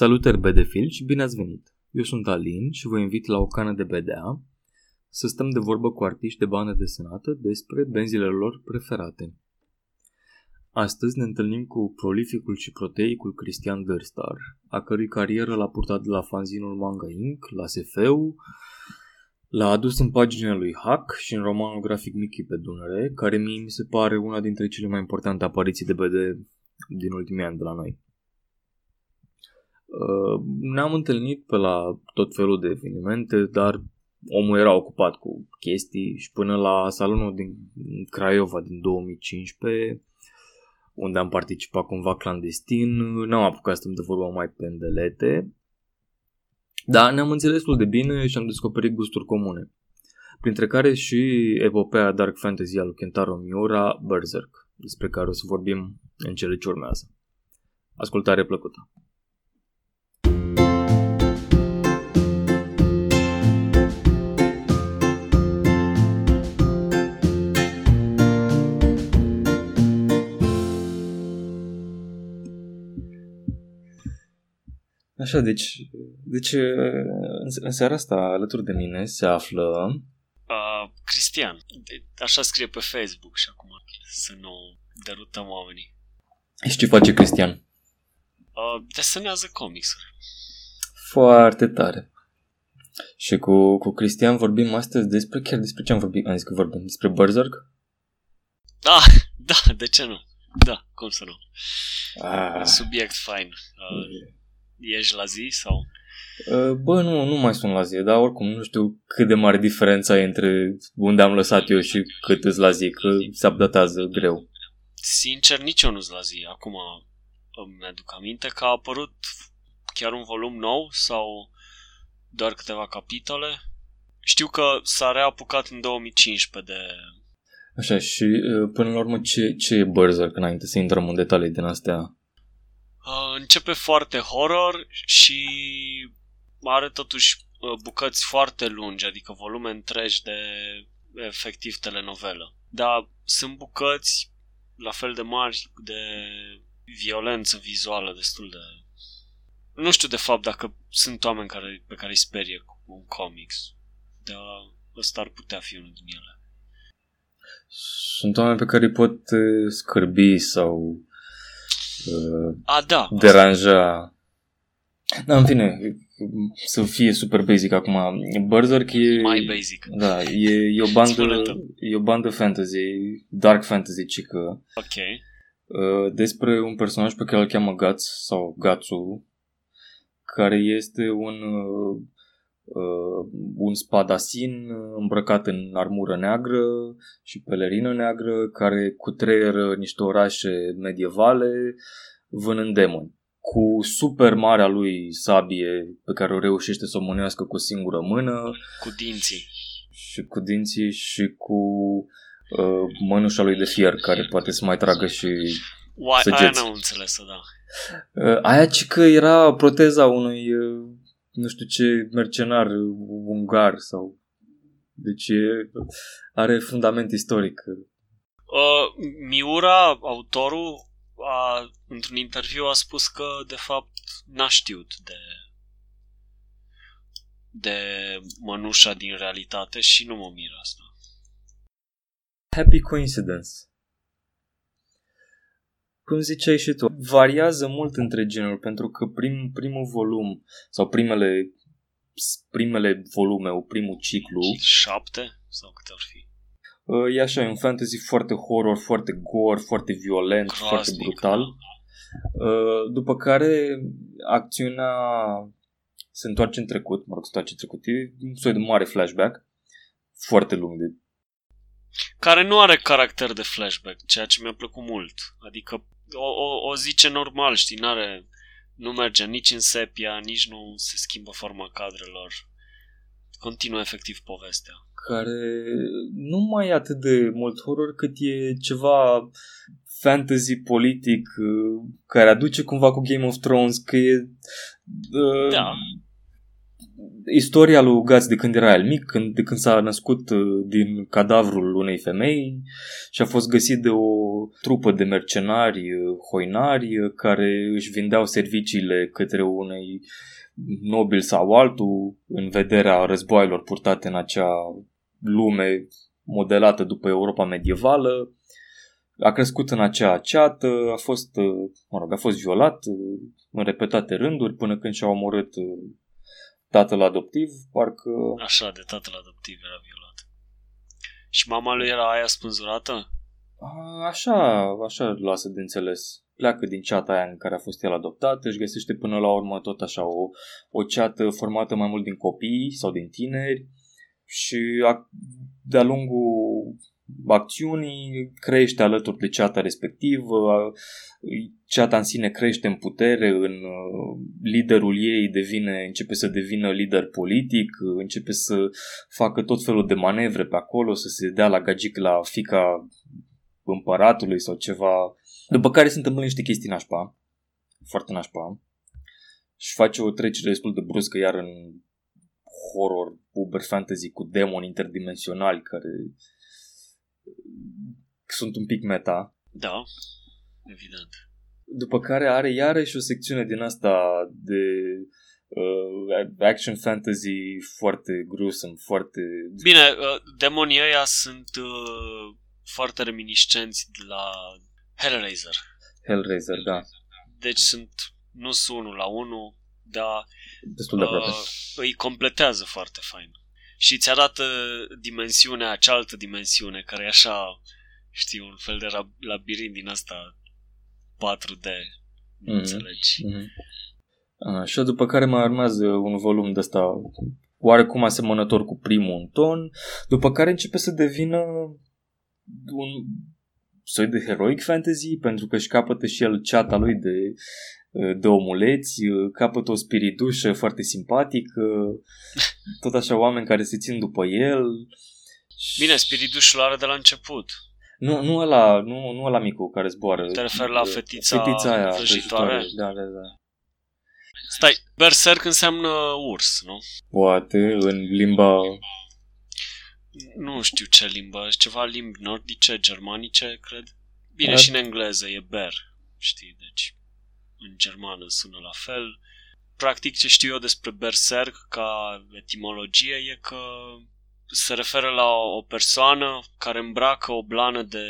Salutări BDFil și bine ați venit! Eu sunt Alin și vă invit la o cană de BDA să stăm de vorbă cu artiști de bandă desenată despre benzile lor preferate. Astăzi ne întâlnim cu prolificul și proteicul Cristian Dărstar, a cărui carieră l-a purtat de la fanzinul Manga Inc., la SF, L-a adus în paginile lui Hack și în romanul grafic Mickey pe Dunăre, care mie mi se pare una dintre cele mai importante apariții de BD din ultimii ani de la noi. Uh, ne-am întâlnit pe la tot felul de evenimente, dar omul era ocupat cu chestii și până la salonul din Craiova din 2015, unde am participat cumva clandestin, n-am apucat să stăm de vorbă mai pendelete, dar ne-am înțeles destul de bine și am descoperit gusturi comune, printre care și epopea Dark Fantasy al lui Kentaro Miura, Berserk, despre care o să vorbim în cele ce urmează. Ascultare plăcută! Așa, deci, deci în, în seara asta alături de mine se află... Uh, Cristian. Așa scrie pe Facebook și acum să nu derutăm oamenii. Și ce face Cristian? Uh, desenează comicsuri. Foarte tare. Și cu, cu Cristian vorbim astăzi despre, chiar despre ce am vorbit? Am zis că vorbim despre Berserk? Da, da, de ce nu? Da, cum să nu? Ah. Un subiect fain. Uh, Ești la zi sau? Uh, bă, nu, nu mai sunt la zi, dar oricum nu știu cât de mare diferența e între unde am lăsat eu și cât îți la zi, că se updatează greu. Sincer, nici eu nu la zi. Acum îmi aduc aminte că a apărut chiar un volum nou sau doar câteva capitole. Știu că s-a reapucat în 2015 de... Așa, și uh, până la urmă ce, ce e Berserk înainte să intrăm în detalii din astea? Uh, începe foarte horror și are totuși uh, bucăți foarte lungi, adică volume întregi de efectiv telenovelă. Dar sunt bucăți la fel de mari de violență vizuală destul de... Nu știu de fapt dacă sunt oameni care, pe care îi sperie cu un comics, dar ăsta ar putea fi unul din ele. Sunt oameni pe care îi pot uh, scârbi sau a, da. deranja. Da, în fine, să fie super basic acum. Berserk e... Mai basic. Da, e, e, o bandă, e o bandă fantasy, dark fantasy, cică. Ok. Uh, despre un personaj pe care îl cheamă Guts sau Gatsu, care este un uh, uh, un spadasin îmbrăcat în armură neagră și pelerină neagră care cutreieră niște orașe medievale vânând demoni. Cu super marea lui sabie pe care o reușește să o mânească cu o singură mână. Cu dinții. Și cu dinții și cu uh, mănușa lui de fier care poate să mai tragă și Oa, săgeți. Aia n-am înțeles da. Uh, aia ci că era proteza unui uh, nu știu ce mercenar ungar sau deci e, are fundament istoric. Uh, Miura, autorul, a, într-un interviu a spus că de fapt n-a știut de de mănușa din realitate și nu mă miră asta. Happy coincidence cum ziceai și tu, variază mult între genuri, pentru că prim, primul volum sau primele, primele volume, o primul ciclu... Șapte? Sau câte ar fi? Uh, e așa, e un fantasy foarte horror, foarte gore, foarte violent, Groaznic, foarte brutal. Uh, după care acțiunea se întoarce în trecut, mă rog, se întoarce în trecut, e un soi de mare flashback, foarte lung, de care nu are caracter de flashback, ceea ce mi-a plăcut mult. Adică o, o, o zice normal, știi, n-are, nu merge nici în sepia, nici nu se schimbă forma cadrelor. Continuă efectiv povestea. Care nu mai e atât de mult horror cât e ceva fantasy politic uh, care aduce cumva cu Game of Thrones, că e... Uh, da. Istoria lui Guts de când era el mic, când, de când s-a născut uh, din cadavrul unei femei și a fost găsit de o trupă de mercenari uh, hoinari uh, care își vindeau serviciile către unei nobil sau altul în vederea războaielor purtate în acea lume modelată după Europa medievală. A crescut în acea ceată, a fost, mă rog, a fost violat în repetate rânduri până când și-a omorât tatăl adoptiv, parcă... Așa, de tatăl adoptiv era violat. Și mama lui era aia spânzurată? Așa, așa lasă de înțeles. Pleacă din ceata aia în care a fost el adoptat, își găsește până la urmă tot așa o, o ceată formată mai mult din copii sau din tineri și a, de-a lungul acțiunii crește alături de ceata respectivă, ceata în sine crește în putere, în liderul ei devine, începe să devină lider politic, începe să facă tot felul de manevre pe acolo, să se dea la gagic la fica împăratului sau ceva. După care se întâmplă niște chestii nașpa, foarte nașpa, și face o trecere destul de bruscă iar în horror, uber fantasy cu demoni interdimensionali care sunt un pic meta. Da, evident. După care are iarăși o secțiune din asta de uh, action fantasy foarte gruesome, foarte... Bine, uh, demonii ăia sunt uh, foarte reminiscenți de la Hellraiser. Hellraiser, da. Deci sunt, nu sunt unul la unul, dar Destul de uh, îi completează foarte fain și îți arată dimensiunea, cealaltă dimensiune, care e așa, știi, un fel de labirint din asta 4D, nu mm-hmm. înțelegi. Mm-hmm. Așa, după care mai urmează un volum de ăsta oarecum asemănător cu primul în ton, după care începe să devină un soi de heroic fantasy, pentru că își capătă și el ceata lui de de omuleți, capătă o spiridușă foarte simpatică, tot așa oameni care se țin după el. Bine, spiridușul are de la început. Nu, nu ăla, nu, nu ăla micu care zboară. Te referi la fetița, fetița aia vrăjitoare? Da, da, da. Stai, berserk înseamnă urs, nu? Poate, în limba... Nu știu ce limbă, ceva limbi nordice, germanice, cred. Bine, Ar... și în engleză e bear, știi, deci în germană sună la fel. Practic ce știu eu despre berserk ca etimologie e că se referă la o persoană care îmbracă o blană de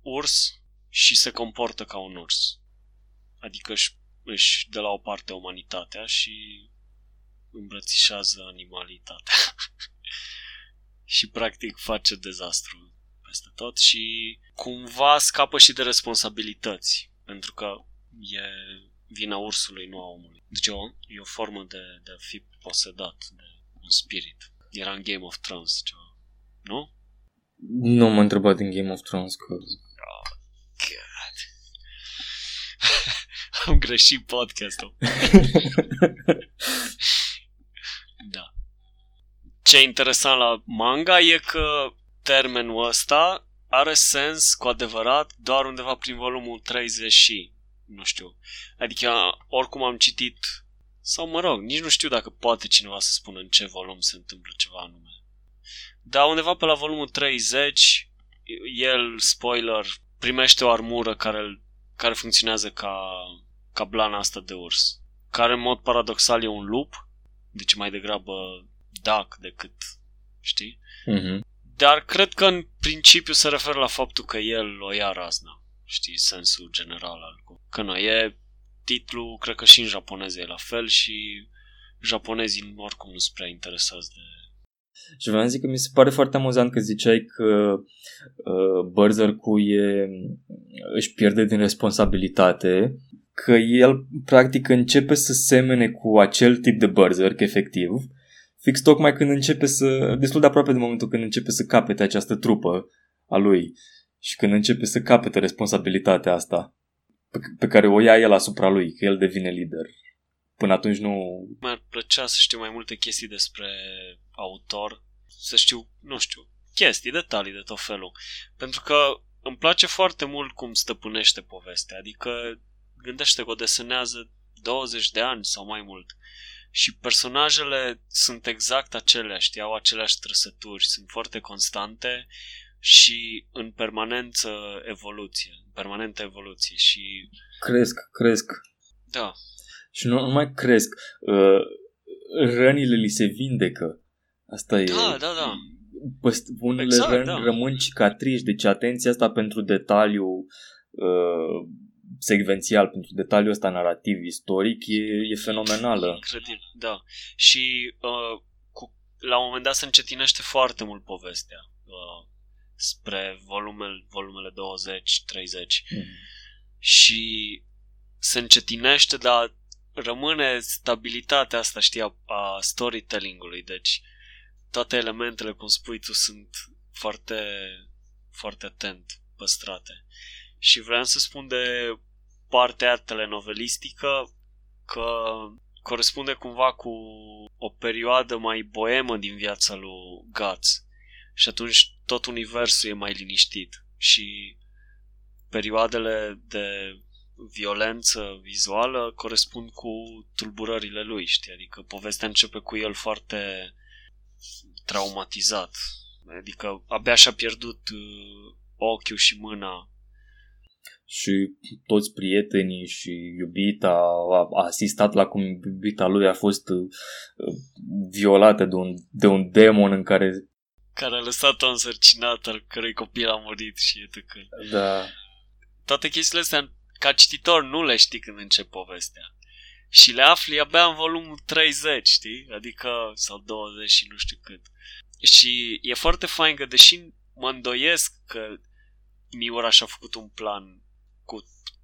urs și se comportă ca un urs. Adică își, își de la o parte umanitatea și îmbrățișează animalitatea. și practic face dezastru peste tot și cumva scapă și de responsabilități. Pentru că e vina ursului, nu a omului. Deci o, e o formă de, de a fi posedat de un spirit. Era în Game of Thrones ceva, nu? Nu m-a întrebat din Game of Thrones că... Oh, God. Am greșit podcastul. da. Ce e interesant la manga e că termenul ăsta are sens cu adevărat doar undeva prin volumul 30 și nu știu. Adică oricum am citit, sau mă rog, nici nu știu dacă poate cineva să spună în ce volum se întâmplă ceva anume. Dar undeva pe la volumul 30, el, spoiler, primește o armură care, care funcționează ca, ca blana asta de urs. Care în mod paradoxal e un lup, deci mai degrabă duck decât, știi? Mm-hmm. Dar cred că în principiu se referă la faptul că el o ia razna știi, sensul general al Că nu, e titlu, cred că și în japoneză e la fel și japonezii oricum nu sunt prea interesați de... Și vreau să zic că mi se pare foarte amuzant că ziceai că uh, Berserk-ul e, își pierde din responsabilitate, că el practic începe să semene cu acel tip de Berserk, efectiv, fix tocmai când începe să, destul de aproape de momentul când începe să capete această trupă a lui și când începe să capete responsabilitatea asta pe, pe care o ia el asupra lui, că el devine lider. Până atunci nu... Mi-ar plăcea să știu mai multe chestii despre autor, să știu, nu știu, chestii, detalii de tot felul. Pentru că îmi place foarte mult cum stăpânește povestea, adică gândește că o desenează 20 de ani sau mai mult și personajele sunt exact aceleași, au aceleași trăsături, sunt foarte constante și în permanență evoluție, în permanentă evoluție și... Cresc, cresc. Da. Și nu numai cresc, uh, rănile li se vindecă. Asta e... Da, da, da. Păst- unele Exact, răni da. rămân cicatrici, deci atenția asta pentru detaliu uh, secvențial, pentru detaliul ăsta narrativ, istoric, e, e fenomenală. Incredibil, da. Și uh, cu, la un moment dat se încetinește foarte mult povestea uh, spre volumele, volumele 20-30 Mhm. și se încetinește, dar rămâne stabilitatea asta, știi, a, a storytelling-ului, deci toate elementele, cum spui tu, sunt foarte, foarte atent păstrate. Și vreau să spun de partea aia telenovelistică că corespunde cumva cu o perioadă mai boemă din viața lui Guts. Și atunci tot universul e mai liniștit și perioadele de violență vizuală corespund cu tulburările lui, știi? Adică povestea începe cu el foarte traumatizat. Adică abia și-a pierdut uh, ochiul și mâna Și toți prietenii și iubita a, a asistat la cum iubita lui a fost uh, violată de un, de un demon în care... care a lăsat-o însărcinată, al cărui copil a murit și etc. Da, Toate chestiile astea, ca cititor, nu le știi când începe povestea. Și le afli abia în volumul 30, știi? Adică, sau 20 și nu știu cât. Și e foarte fain că, deși mă îndoiesc că Miura și-a făcut un plan cu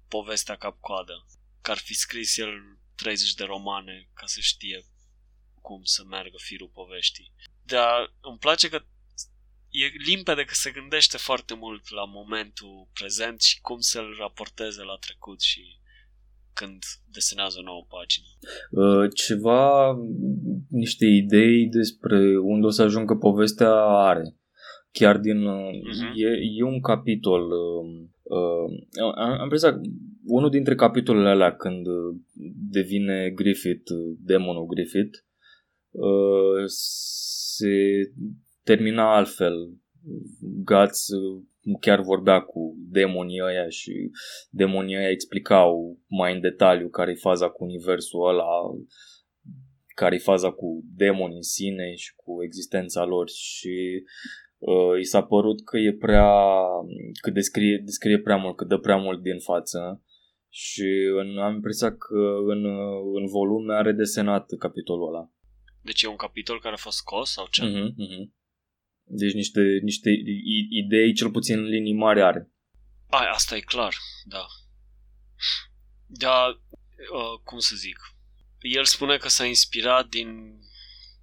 povestea cap-coadă, că ar fi scris el 30 de romane ca să știe cum să meargă firul poveștii. Dar îmi place că e limpede că se gândește foarte mult la momentul prezent și cum să-l raporteze la trecut și când desenează o nouă pagină. Uh, ceva, niște idei despre unde o să ajungă povestea are. Chiar din... Mhm. E, e un capitol... Uh, uh, am am impresia că unul dintre capitolele alea când uh, devine Griffith, uh, demonul Griffith, uh, se termina altfel. Guts uh, chiar vorbea cu demonii ăia și demonii ăia explicau mai în detaliu care e faza cu universul ăla, care e faza cu demoni în sine și cu existența lor și uh, i s-a părut că e prea, că descrie, descrie prea mult, că dă prea mult din față și în, am impresia că în, în volume are desenat capitolul ăla. Deci e un capitol care a fost scos sau ce? Uh-huh, uh-huh. Deci niște, niște i- idei, cel puțin în linii mari are. Ai, asta e clar, da. Dar, uh, cum să zic, el spune că s-a inspirat din,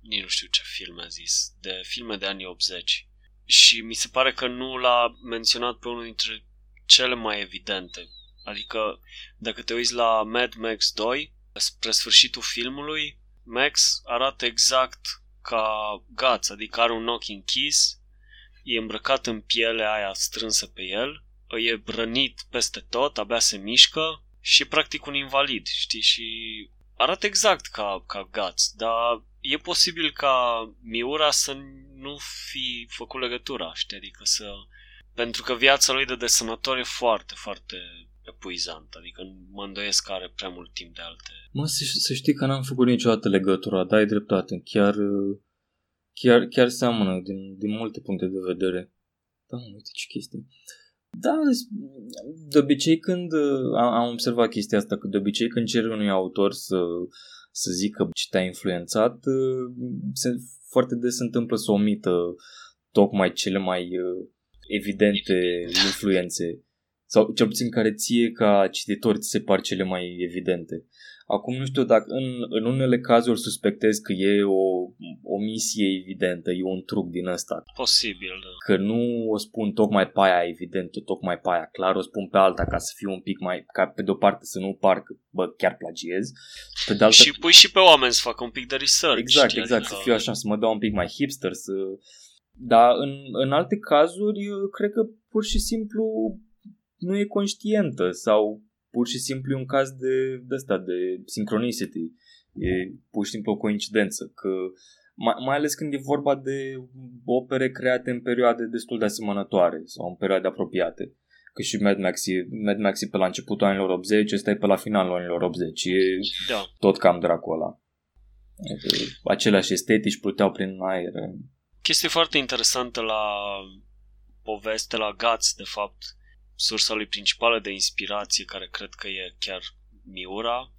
nici nu știu ce filme a zis, de filme de anii 80. Și mi se pare că nu l-a menționat pe unul dintre cele mai evidente. Adică, dacă te uiți la Mad Max 2, spre sfârșitul filmului, Max arată exact ca Guts, adică are un ochi închis, e îmbrăcat în pielea aia strânsă pe el, e brănit peste tot, abia se mișcă și e practic un invalid, știi? Și arată exact ca, ca Guts, dar e posibil ca Miura să nu fi făcut legătura, știi? Adică să... Pentru că viața lui de desenător e foarte, foarte epuizant, adică mă îndoiesc că are prea mult timp de alte... Mă, să, să știi că n-am făcut niciodată legătura, dai dreptate, chiar, chiar, chiar seamănă din, din multe puncte de vedere. Da, mă, uite ce chestie. Da, de obicei când am, am observat chestia asta, că de obicei când ceri unui autor să, să zică ce te-a influențat, se, foarte des se întâmplă să omită tocmai cele mai evidente influențe sau cel puțin care ție ca cititor ți se par cele mai evidente. Acum nu știu dacă în, în unele cazuri suspectez că e o omisie evidentă, e un truc din ăsta. Posibil, da. Că nu o spun tocmai pe aia evidentă, tocmai pe aia clar, o spun pe alta ca să fiu un pic mai, ca pe de-o parte să nu par că, bă, chiar plagiez. Pe de altă... Și pui și pe oameni să facă un pic de research. Exact, știi? exact, Adică- să fiu așa, să mă dau un pic mai hipster, să... Dar în, în alte cazuri, eu cred că pur și simplu nu e conștientă sau pur și simplu e un caz de, de asta, de synchronicity. E pur și simplu o coincidență, că mai, mai ales când e vorba de opere create în perioade destul de asemănătoare sau în perioade apropiate. Că și Mad Max e, Mad Max e pe la începutul anilor 80, ăsta e pe la finalul anilor 80. E Da. tot cam Dracula. Aceleași estetici pluteau prin aer. Chestie foarte interesantă la poveste, la Guts, de fapt, sursa lui principală de inspirație, care cred că e chiar Miura,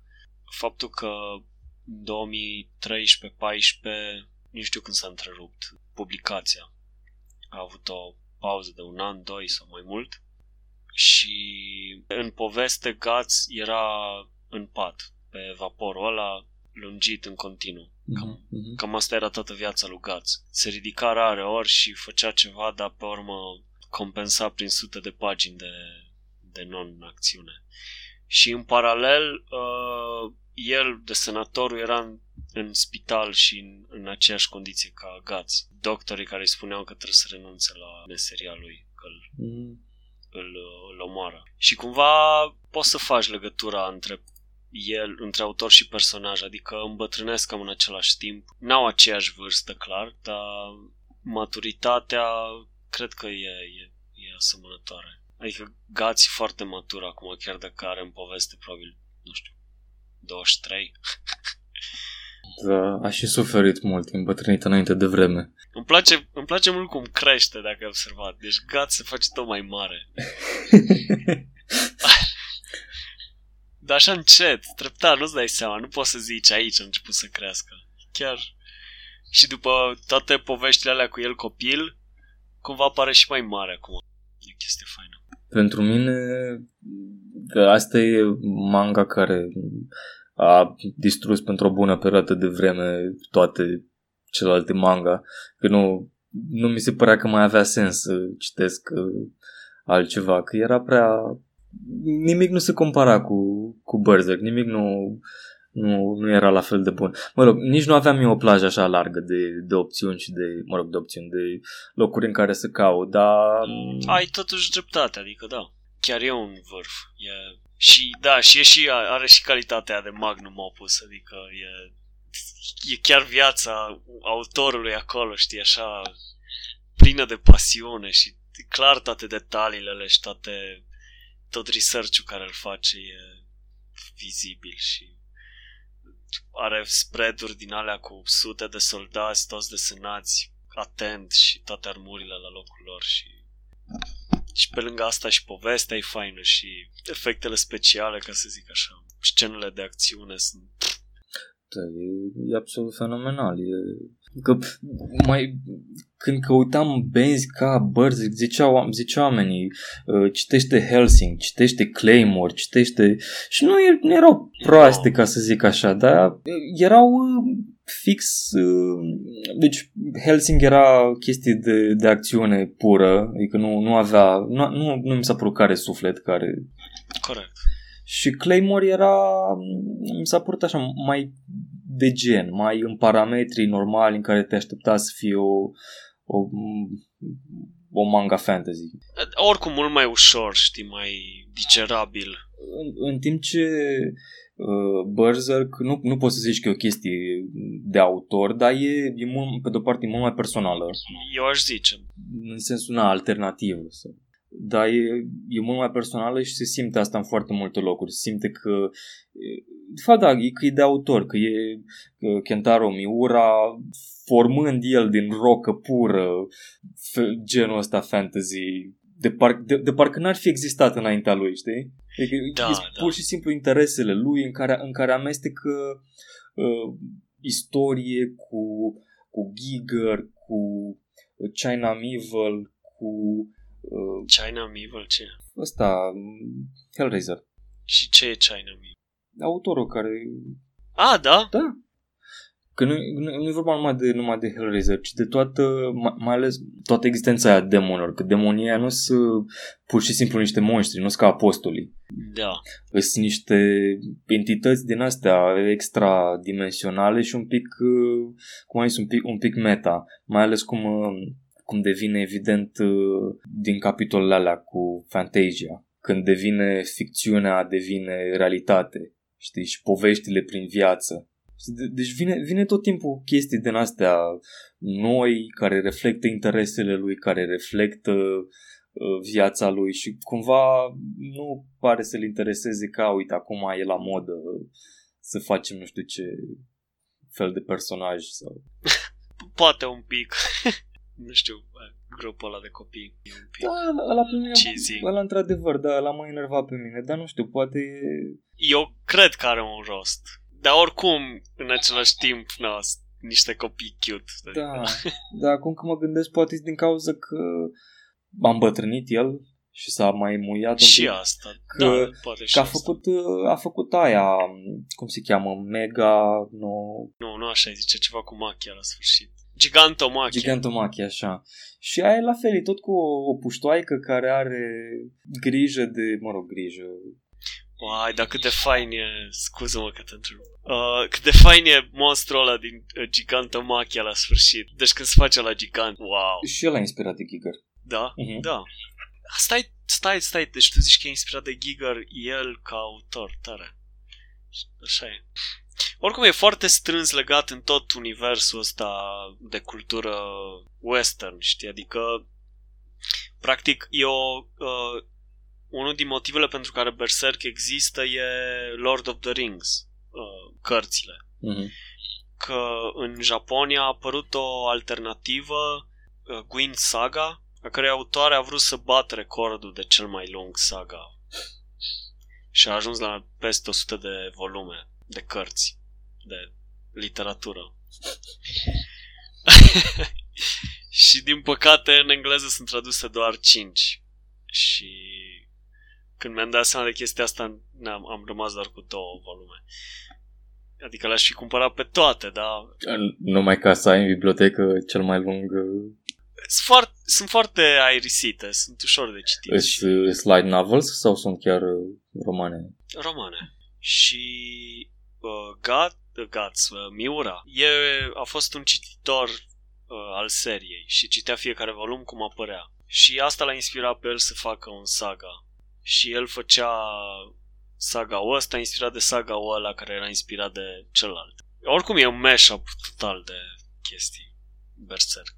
faptul că 2013-14, nu știu când s-a întrerupt publicația. A avut o pauză de un an, doi sau mai mult. Și în poveste Guts era în pat, pe vaporul ăla, lungit în continuu. Cam, Mhm. cam asta era toată viața lui Guts. Se ridica rare ori și făcea ceva, dar pe urmă compensa prin sute de pagini de, de non-acțiune. Și în paralel, uh, el, desenatorul, era în, în spital și în, în aceeași condiție ca Guts. Doctorii care îi spuneau că trebuie să renunțe la meseria lui, că îl, Mhm. îl, îl omoară. Și cumva poți să faci legătura între el, între autor și personaj, adică îmbătrânesc cam în același timp. N-au aceeași vârstă, clar, dar maturitatea cred că e, e, e asemănătoare. Adică Gați e foarte matur acum, chiar dacă are în poveste probabil, nu știu, 23. Da, a și suferit mult, e îmbătrânit înainte de vreme. Îmi place, îmi place mult cum crește, dacă ai observat. Deci Gați se face tot mai mare. Dar așa încet, treptat, nu-ți dai seama, nu poți să zici aici a început să crească. Chiar. Și după toate poveștile alea cu el copil, cumva pare și mai mare acum. E o chestie faină. Pentru mine, că asta e manga care a distrus pentru o bună perioadă de vreme toate celelalte manga. Că nu, nu mi se părea că mai avea sens să citesc uh, altceva, că era prea... Nimic nu se compara cu, cu Berserk, nimic nu, nu, nu era la fel de bun. Mă rog, nici nu aveam eu o plajă așa largă de, de opțiuni și de, mă rog, de opțiuni, de locuri în care să caut, dar... Ai totuși dreptate, adică da. Chiar e un vârf. E... Și da, și e și, are și calitatea de magnum opus, adică e, e chiar viața autorului acolo, știi, așa plină de pasiune și clar toate detaliile și toate tot research-ul care îl face e vizibil și are spread-uri din alea cu sute de soldați, toți desenați atent și toate armurile la locul lor și și pe lângă asta și povestea e faină și efectele speciale, ca să zic așa. Scenele de acțiune sunt... Da, e, e absolut fenomenal. E, că mai, când căutam benzi ca Berserk, ziceau, ziceau oamenii, uh, citește Helsing, citește Claymore, citește... Și nu, e, nu erau proaste, ca să zic așa, dar erau uh, fix... Uh, deci Helsing era chestie de, de acțiune pură, adică nu, nu avea... Nu, nu, nu mi s-a părut care suflet, care... Corect. Și Claymore era, mi s-a părut așa, mai de gen, mai în parametrii normali în care te aștepta să fie o, o, o manga fantasy. Oricum mult mai ușor, știi, mai digerabil. În, în timp ce uh, Berserk, nu, nu poți să zici că e o chestie de autor, dar e, e mult, pe de-o parte e mult mai personală. Eu aș zice. În sensul na, alternativ. Să. Dar e, e mult mai personală și se simte asta în foarte multe locuri. Se simte că, de fapt da, e că e de autor, că e că Kentaro Miura formând el din rocă pură genul ăsta fantasy de, par, de, de parcă n-ar fi existat înaintea lui, știi? Adică da, e da. pur și simplu interesele lui în care, în care amestecă uh, istorie cu, cu Giger, cu China Evil, cu uh, China Evil ce? ăsta, Hellraiser. Și ce e China Evil? Autorul care... A, da? Da. Că nu, nu, nu e vorba numai de, numai de Hellraiser, ci de toată, mai, mai ales toată existența aia demonilor. Că demonii aia nu sunt pur și simplu niște monștri, nu sunt ca apostolii. Da. Sunt niște entități din astea extradimensionale și un pic, cum ai zis, un pic, un pic meta. Mai ales cum, cum devine evident din capitolele alea cu Fantasia. Când devine ficțiunea, devine realitate. Știi? Și poveștile prin viață Deci vine, vine tot timpul chestii din astea noi, care reflectă interesele lui, care reflectă uh, viața lui și cumva nu pare să-l intereseze ca, uite, acum e la modă să facem nu știu ce fel de personaj sau... Poate un pic. nu știu, grupul ăla de copii. Un pic da, ăla pe mine, cheesy. ăla într-adevăr, da, ăla m-a enervat pe mine, dar nu știu, poate... Eu cred că are un rost. Dar oricum, în același timp, na, niște copii cute. Da, dar acum că mă gândesc, poate din cauza că am îmbătrânit el și s-a mai muiat și un pic. asta, că, da, poate și că a făcut, a făcut aia, cum se cheamă, Mega, no... Nu, nu așa zice, ceva cu machia la sfârșit. Gigantomachia. Gigantomachia, așa. Și aia e la fel, e tot cu o, o puștoaică care are grijă de, mă rog, grijă, Uai, dar cât de fain e, scuză-mă că te întreb, uh, cât de fain e monstrul ăla din uh, Gigantomachia la sfârșit. Deci când se face la gigant, wow. Și el a inspirat de Giger. Da? Uh-huh. Da. Stai, stai, stai, deci tu zici că e inspirat de Giger el ca autor, tare. Așa e. Oricum e foarte strâns legat în tot universul ăsta de cultură western, știi? Adică, practic, e o... Uh, unul din motivele pentru care Berserk există e Lord of the Rings, uh, cărțile. Mm-hmm. Că în Japonia a apărut o alternativă, uh, Gwyn Saga, a cărei autoare a vrut să bată recordul de cel mai lung saga. Și a ajuns la peste 100 de volume de cărți, de literatură. și din păcate în engleză sunt traduse doar 5. Și când mi-am dat seama de chestia asta, am am rămas doar cu două volume. Adică le-aș fi cumpărat pe toate, dar... Numai ca să ai în bibliotecă cel mai lung... Uh, sunt foarte, sunt foarte aerisite, sunt ușor de citit. Sunt slide novels sau sunt chiar uh, romane? Romane. Și uh, God, uh, Guts, uh, Miura, e, a fost un cititor uh, al seriei și citea fiecare volum cum apărea. Și asta l-a inspirat pe el să facă un saga și el făcea saga ăsta inspirat de saga ăla care era inspirat de celălalt. Oricum e un mashup total de chestii Berserk.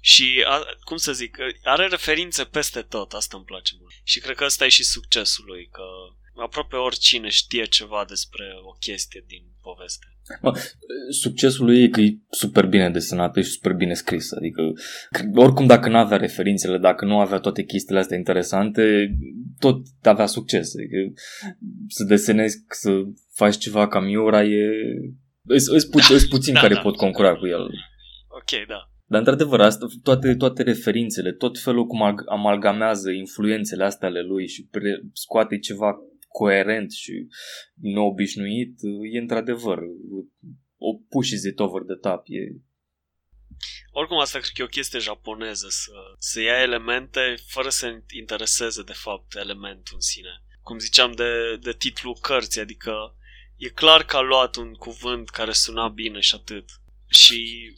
Și, a, cum să zic, are referințe peste tot, asta îmi place mult. Și cred că ăsta e și succesul lui, că aproape oricine știe ceva despre o chestie din poveste. Mă, succesul lui e că e super bine desenată și super bine scrisă. Adică, oricum dacă nu avea referințele, dacă nu avea toate chestiile astea interesante, tot avea succes. Adică, să desenezi, să faci ceva ca Miura e... Îți pu- da, puțin da, care da, pot concura da. cu el. Ok, da. Dar într-adevăr, asta, toate, toate referințele, tot felul cum amalgamează influențele astea ale lui și pre- scoate ceva coerent și neobișnuit, e într-adevăr o push it over the top. E... Oricum asta cred că e o chestie japoneză, să, să ia elemente fără să intereseze de fapt elementul în sine. Cum ziceam de, de titlul cărții, adică e clar că a luat un cuvânt care suna bine și atât. Și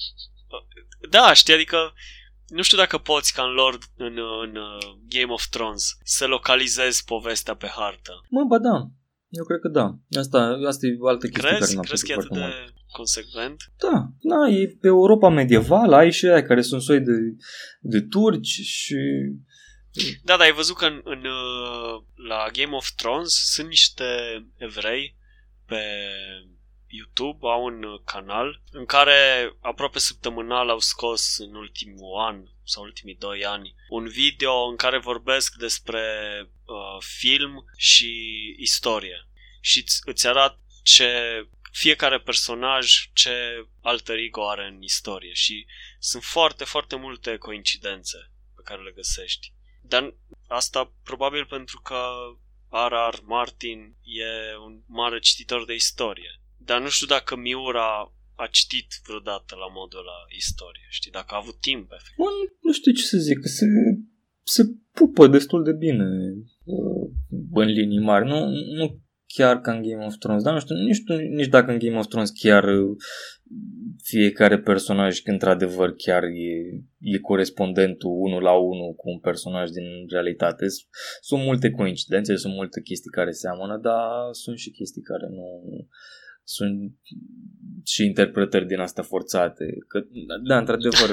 da, știi, adică nu știu dacă poți ca în Lord, în, în uh, Game of Thrones, să localizezi povestea pe hartă. Mă, ba da. Eu cred că da. Asta, asta e o altă chestie crezi, care Crezi că e atât de mult. consecvent? Da, da, e pe Europa medievală, ai și aia care sunt soi de, de turci și... Da, dar ai văzut că în, în, uh, la Game of Thrones sunt niște evrei pe YouTube au un uh, canal în care aproape săptămânal au scos în ultimul an sau ultimii doi ani un video în care vorbesc despre uh, film și istorie și îți, îți arată ce fiecare personaj ce alter ego are în istorie și sunt foarte, foarte multe coincidențe pe care le găsești. Dar asta probabil pentru că R.R. Martin e un mare cititor de istorie dar nu știu dacă Miura a citit vreodată la modul la istorie, știi, dacă a avut timp. Bă, nu știu ce să zic, se, se pupă destul de bine uh, în linii mari. Nu, nu chiar ca în Game of Thrones, dar nu știu, nu știu nici dacă în Game of Thrones chiar uh, fiecare personaj într-adevăr chiar e, e corespondentul unul la unul cu un personaj din realitate. Sunt multe coincidențe, sunt multe chestii care seamănă, dar sunt și chestii care nu sunt și interpretări din astea forțate. Că, da, într-adevăr,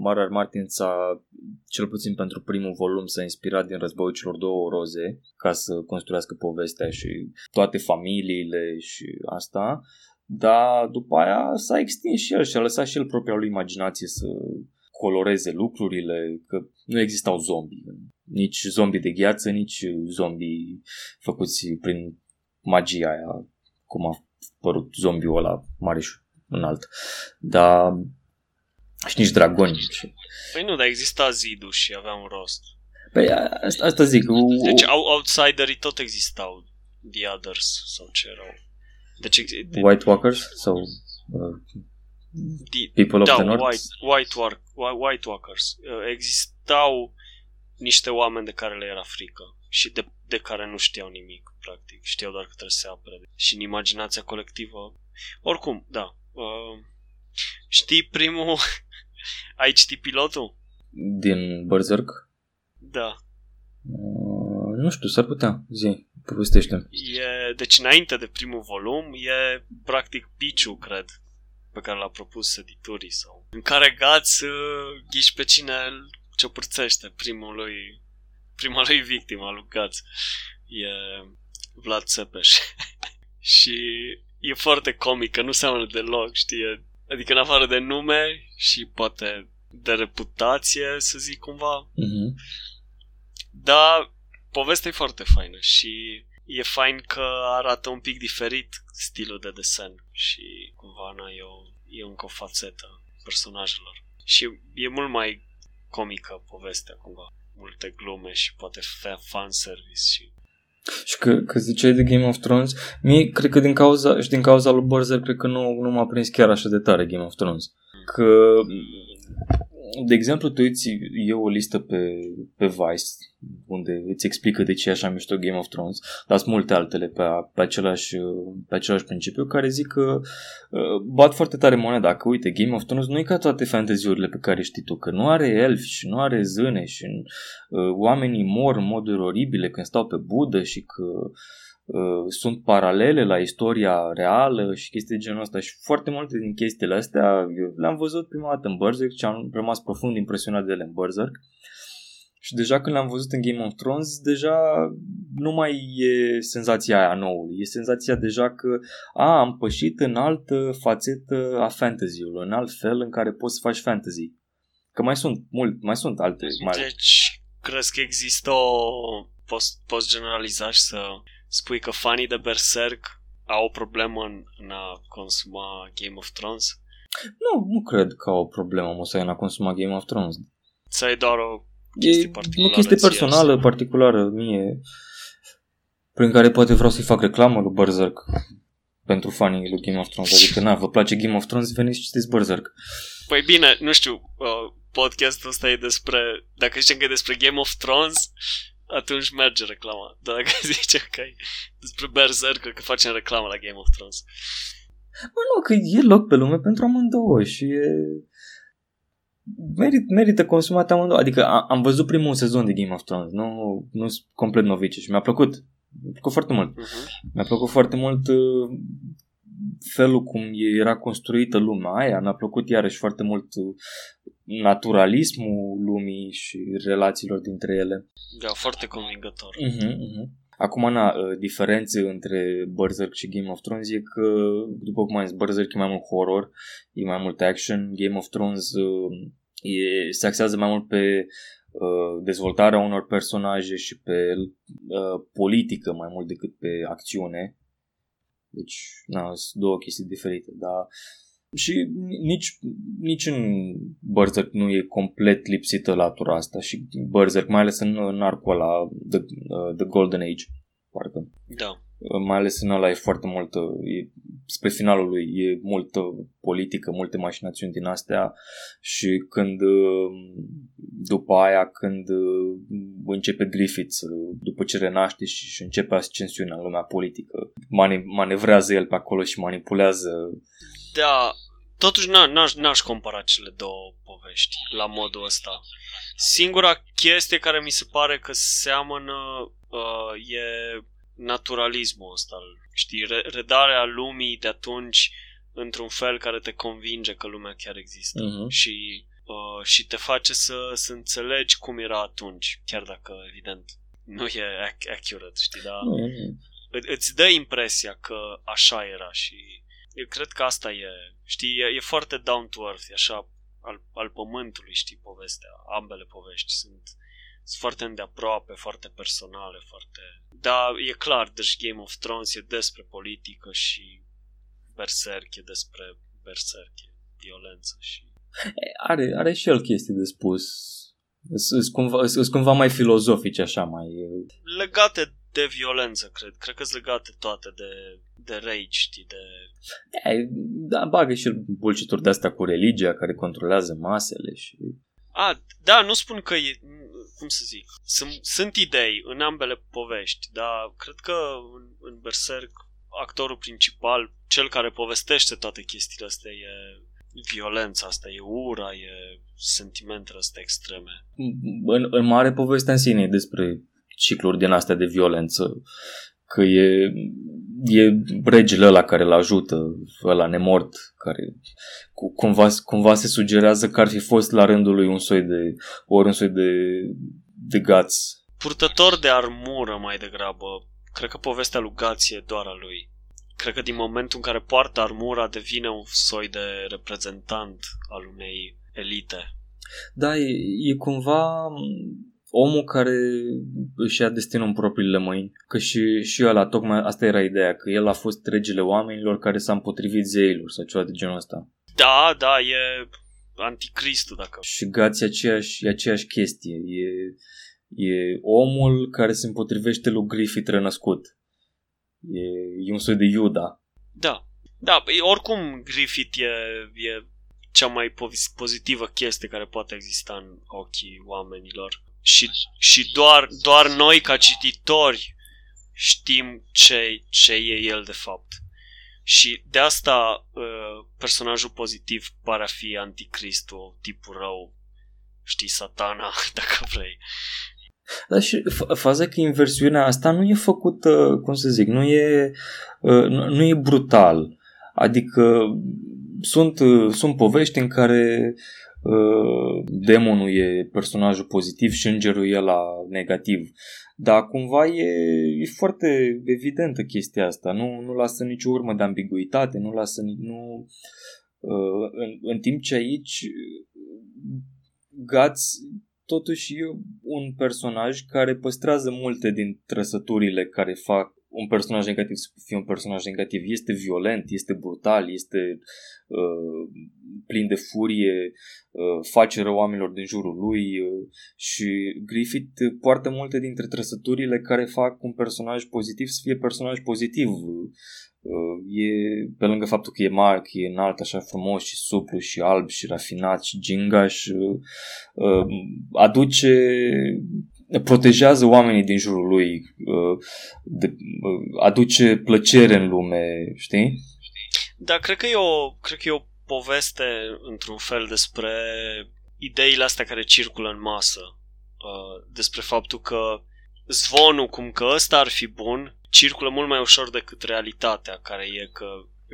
Marar Martin s-a, cel puțin pentru primul volum, s-a inspirat din războiul celor două roze ca să construiască povestea și toate familiile și asta, dar după aia s-a extins și el și a lăsat și el propria lui imaginație să coloreze lucrurile, că nu existau zombi. Nici zombi de gheață, nici zombi făcuți prin magia aia, cum a părut zombiul ăla mare și înalt. Dar și nici dragoni. Păi nu, dar exista zidul și avea un rost. Păi asta, asta zic. Deci outsiderii tot existau. The Others sau ce erau. Deci, de, White Walkers sau uh, the, People of da, the North? White, White, Walk, White Walkers. Uh, existau niște oameni de care le era frică și de, de care nu știau nimic, practic. Știau doar că trebuie să se apere. Și în imaginația colectivă... Oricum, da. Uh, știi primul... Ai citit pilotul? Din Berserk? Da. Uh, nu știu, s-ar putea. Zi, povestește e, Deci înainte de primul volum e practic piciu, cred, pe care l-a propus editurii sau în care Gați uh, ghiși pe cine ce purțește primul lui prima lui victima lui Gaț e Vlad Țepeș. și e foarte comică, nu seamănă deloc, știi? Adică în afară de nume și poate de reputație, să zic cumva. Mm-hmm. Dar povestea e foarte faină și e fain că arată un pic diferit stilul de desen și cumva na, e, o, e încă o fațetă personajelor. Și e mult mai comică povestea cumva multe glume și poate fan service și și că, că ziceai de Game of Thrones, mie cred că din cauza, și din cauza lui Berserk, cred că nu, nu m-a prins chiar așa de tare Game of Thrones. Că de exemplu, tu uiți, e o listă pe, pe Vice unde îți explică de ce e așa mișto Game of Thrones, dar sunt multe altele pe, pe, același, pe același principiu care zic că uh, bat foarte tare moneda, că uite, Game of Thrones nu e ca toate fantasy-urile pe care știi tu, că nu are elfi și nu are zâne și uh, oamenii mor în moduri oribile când stau pe budă și că Uh, sunt paralele la istoria reală și chestii de genul ăsta și foarte multe din chestiile astea le-am văzut prima dată în Berserk și am rămas profund impresionat de ele în Berserk și deja când le-am văzut în Game of Thrones, deja nu mai e senzația aia nouă. E senzația deja că a, am pășit în altă fațetă a fantasy-ului, în alt fel în care poți să faci fantasy. Că mai sunt mult, mai sunt alte. Mai... Deci, crezi că există o... Poți, poți generaliza și să spui că fanii de Berserk au o problemă în, în a consuma Game of Thrones? Nu, nu cred că au o problemă mă, să în a consuma Game of Thrones. Să e doar o chestie e particulară. o chestie personală, ție, particulară mie, prin care poate vreau să-i fac reclamă lui Berserk pentru fanii lui Game of Thrones. Adică, na, vă place Game of Thrones, veniți și citiți Berserk. Păi bine, nu știu, uh, podcastul ăsta e despre, dacă zicem că e despre Game of Thrones, atunci merge reclama. Dar dacă zice că e despre Berserk, că facem reclamă la Game of Thrones. Mă, nu, că e loc pe lume pentru amândouă și e... Merit, merită consumat amândouă. Adică a, am văzut primul sezon de Game of Thrones, nu, nu sunt complet novice și mi-a plăcut. Mi-a plăcut foarte mult. Uh-huh. Mi-a plăcut foarte mult uh, felul cum era construită lumea aia. Mi-a plăcut iarăși foarte mult uh, naturalismul lumii și relațiilor dintre ele. Da, foarte convingător. Uh-huh, uh-huh. Acum, na, ă, diferențe între Berserk și Game of Thrones e că, după cum am zis, Berserk e mai mult horror, e mai mult action, Game of Thrones ă, e, se axează mai mult pe uh, dezvoltarea unor personaje și pe uh, politică mai mult decât pe acțiune. Deci, na, sunt două chestii diferite, dar și nici, nici în Berserk nu e complet lipsită latura asta și Berserk, mai ales în, în arcul ăla, The, uh, The Golden Age, parcă. Da. Uh, mai ales în ăla e foarte multă, e, spre finalul lui e multă politică, multe mașinațiuni din astea și când uh, după aia când uh, începe Griffith după ce renaște și, și începe ascensiunea în lumea politică manevrează el pe acolo și manipulează da, totuși n-aș, n-aș compara cele două povești la modul ăsta. Singura chestie care mi se pare că seamănă uh, e naturalismul ăsta, știi, redarea lumii de atunci într-un fel care te convinge că lumea chiar există uh-huh. și, uh, și te face să, să înțelegi cum era atunci, chiar dacă, evident, nu e accurate, știi, dar uh-huh. îți dă impresia că așa era și eu cred că asta e, știi, e, e foarte down to earth, e așa, al, al pământului, știi, povestea, ambele povești sunt, sunt foarte îndeaproape, foarte personale, foarte... Da, e clar, deci Game of Thrones e despre politică și Berserk e despre Berserk, e violență și... Are, are și el chestii de spus. Sunt cumva, cumva mai filozofice așa, mai... Legate de violență, cred. Cred că sunt legate toate de, de rage, știi, de... Da, bagă și bullshit de asta cu religia care controlează masele și... A, da, nu spun că e, cum să zic, sunt, sunt idei în ambele povești, dar cred că în, în Berserk actorul principal, cel care povestește toate chestiile astea e violența asta, e ura, e sentimentele astea extreme. În, în mare povestea în sine e despre cicluri din astea de violență, că e, e regele ăla care îl ajută, ăla nemort, care cumva, cumva se sugerează că ar fi fost la rândul lui un soi de, ori un soi de, de gați. Purtător de armură mai degrabă. Cred că povestea lui Gați e doar a lui. Cred că din momentul în care poartă armura devine un soi de reprezentant al unei elite. Da, e, e cumva omul care își ia destinul în propriile mâini. Că și, și ăla, tocmai asta era ideea, că el a fost regele oamenilor care s-a împotrivit zeilor sau ceva de genul ăsta. Da, da, e anticristul dacă... Și Gați e aceeași, e aceeași chestie. E, e omul care se împotrivește lui Griffith renăscut. E, e un soi de Iuda. Da. Da, oricum Griffith e, e cea mai pozitivă chestie care poate exista în ochii oamenilor și, și doar, doar noi ca cititori știm ce, ce e el de fapt. Și de asta uh, personajul pozitiv pare a fi anticristul, tipul rău, știi, satana, dacă vrei. Dar și faza că inversiunea asta nu e făcută, cum să zic, nu e, uh, nu e brutal. Adică sunt, uh, sunt povești în care Uh, demonul e personajul pozitiv și îngerul e la negativ. Dar cumva e, e foarte evidentă chestia asta. Nu, nu lasă nicio urmă de ambiguitate, nu lasă nu, uh, în, în timp ce aici Guts totuși e un personaj care păstrează multe din trăsăturile care fac un personaj negativ să fie un personaj negativ. Este violent, este brutal, este uh, plin de furie, uh, face rău oamenilor din jurul lui uh, și Griffith poartă multe dintre trăsăturile care fac un personaj pozitiv să fie personaj pozitiv. Uh, e, pe lângă faptul că e mare, că e înalt, așa frumos și suplu și alb și rafinat și gingaș, uh, uh, aduce protejează oamenii din jurul lui, uh, de, uh, aduce plăcere în lume, știi? Da, cred că e o, cred că e o poveste într-un fel despre ideile astea care circulă în masă, uh, despre faptul că zvonul cum că ăsta ar fi bun circulă mult mai ușor decât realitatea, care e că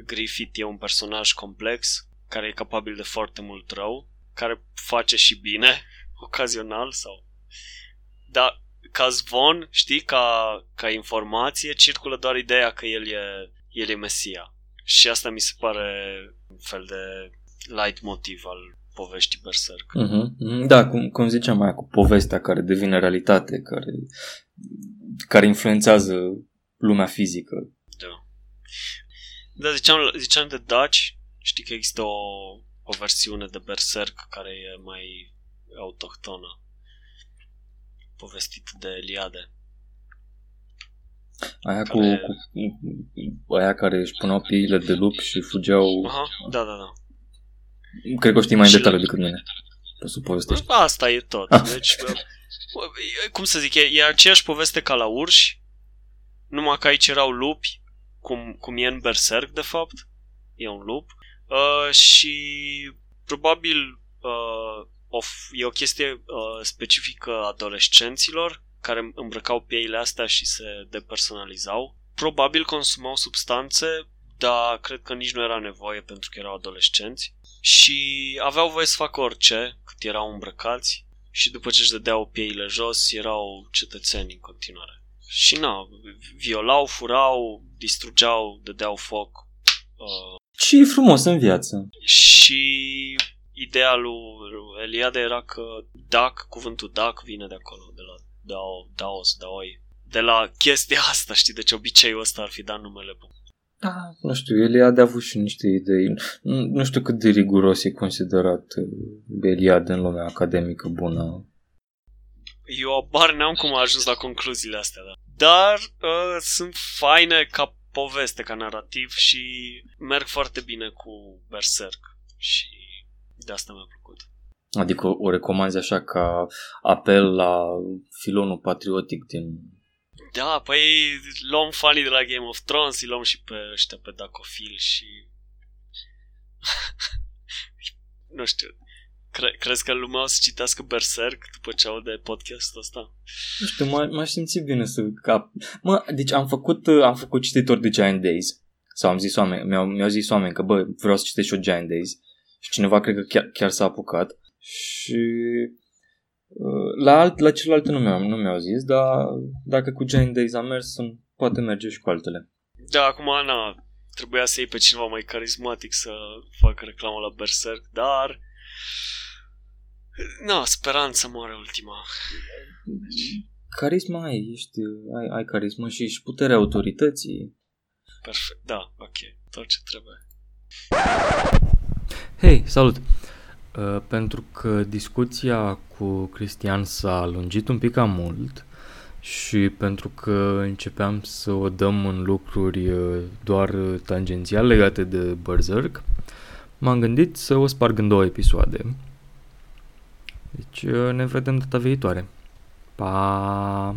Griffith e un personaj complex, care e capabil de foarte mult rău, care face și bine, ocazional sau dar ca zvon, știi, ca, ca informație, circulă doar ideea că el e, el e Mesia. Și asta mi se pare un fel de light motiv al poveștii Berserk. Uh-huh. Da, cum, cum ziceam mai cu povestea care devine realitate, care, care influențează lumea fizică. Da. Da, ziceam, ziceam de Dutch, știi că există o, o versiune de Berserk care e mai autohtonă povestit de Eliade. Aia care... cu, cu aia care își puneau piile de lup și fugeau... Aha, da, da, da. Cred că o știi mai în detaliu decât mine. Poți să povestești. Asta e tot. Ah. Deci, cum să zic, e, e aceeași poveste ca la urși, numai că aici erau lupi, cum, cum e în Berserk, de fapt. E un lup. Uh, și probabil uh, o, e o chestie uh, specifică adolescenților care îmbrăcau pieile astea și se depersonalizau. Probabil consumau substanțe, dar cred că nici nu era nevoie pentru că erau adolescenți. Și aveau voie să facă orice cât erau îmbrăcați și după ce își dădeau pieile jos, erau cetățeni în continuare. Și na, violau, furau, distrugeau, dădeau foc. Uh, Ce e frumos în viață. și ideea lui Eliade era că Dac, cuvântul Dac vine de acolo, de la Dao, Daos, Daoi. De la chestia asta, știi, deci obiceiul ăsta ar fi dat numele bun. Da, nu știu, Eliade a avut și niște idei. Nu, nu știu cât de riguros e considerat uh, Eliade în lumea academică bună. Eu abar n-am cum a ajuns la concluziile astea, da. Dar uh, sunt faine ca poveste, ca narrativ și merg foarte bine cu Berserk și de asta mi-a plăcut. Adică o recomanzi așa ca apel la filonul patriotic din... Da, păi luăm fanii de la Game of Thrones, îi luăm și pe ăștia pe Dacofil și... nu știu, cre- crezi că lumea o să citească Berserk după ce aude podcastul ăsta? Nu știu, m-a, m-a simțit bine să cap... Mă, deci am făcut, uh, am făcut cititori de Giant Days. Sau am zis oameni, mi-au, mi-au zis oameni că, bă, vreau să citesc și eu Giant Days. Și cineva cred că chiar, chiar s-a apucat. Și uh, la, alt, la celelalte nu mi-au, nu mi-au zis, dar dacă cu Giant Days am mers, sunt, poate merge și cu altele. Da, acum, Ana, trebuia să iei pe cineva mai carismatic să facă reclamă la Berserk, dar... Na, speranța moare ultima. Carisma ai, ești, ai, ai carismă și, și puterea autorității. Perfect, da, ok, tot ce trebuie. Hei, salut! Uh, pentru că discuția cu Cristian s-a lungit un pic cam mult și pentru că începeam să o dăm în lucruri uh, doar tangențial legate de Berserk, m-am gândit să o sparg în două episoade. Deci uh, ne vedem data viitoare. Pa!